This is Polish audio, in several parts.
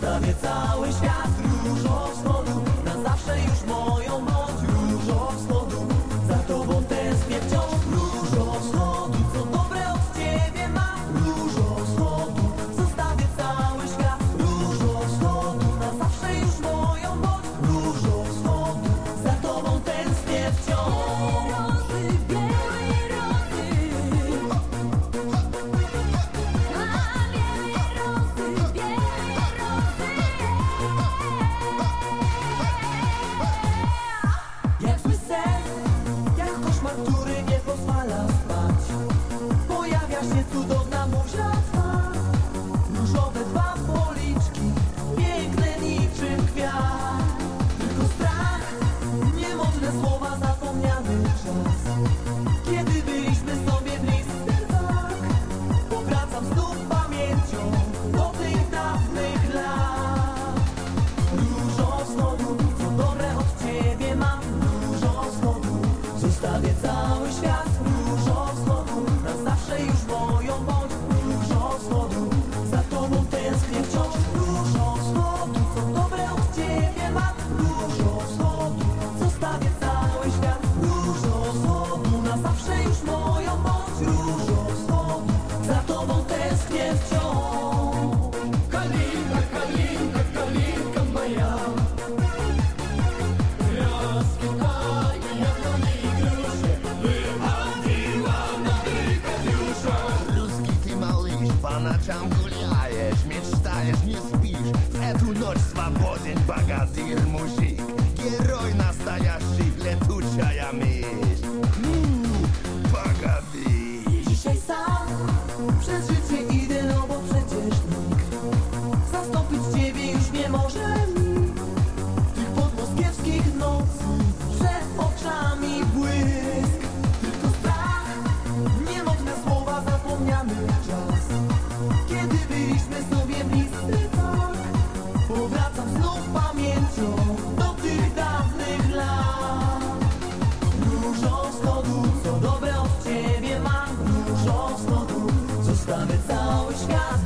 Zostawię cały świat si es downtown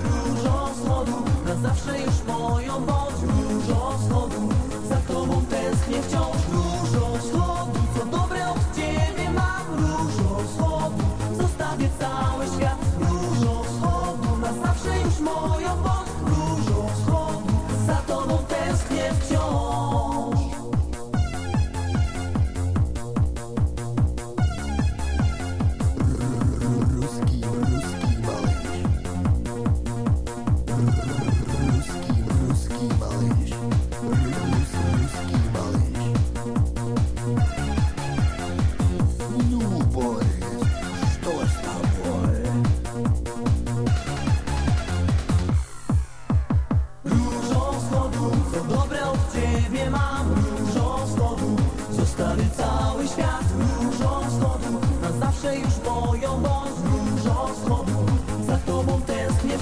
Różą słoną na zawsze już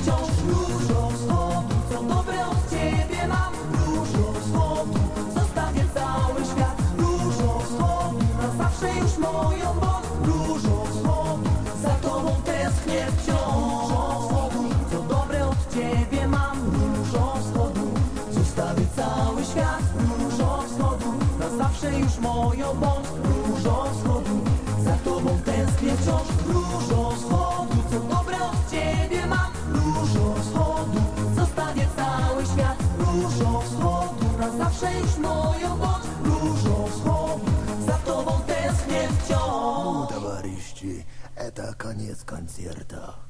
wciąż różą z obu, co dobre od ciebie mam Różą z zostawię cały świat Różą z na zawsze już moją bądź Różą z obu, za tobą tęsknię wciąż. Różą z obu, co dobre od ciebie mam Różą z zostawię cały świat Różą z na zawsze już moją bądź Różą z вещи. Это конец концерта.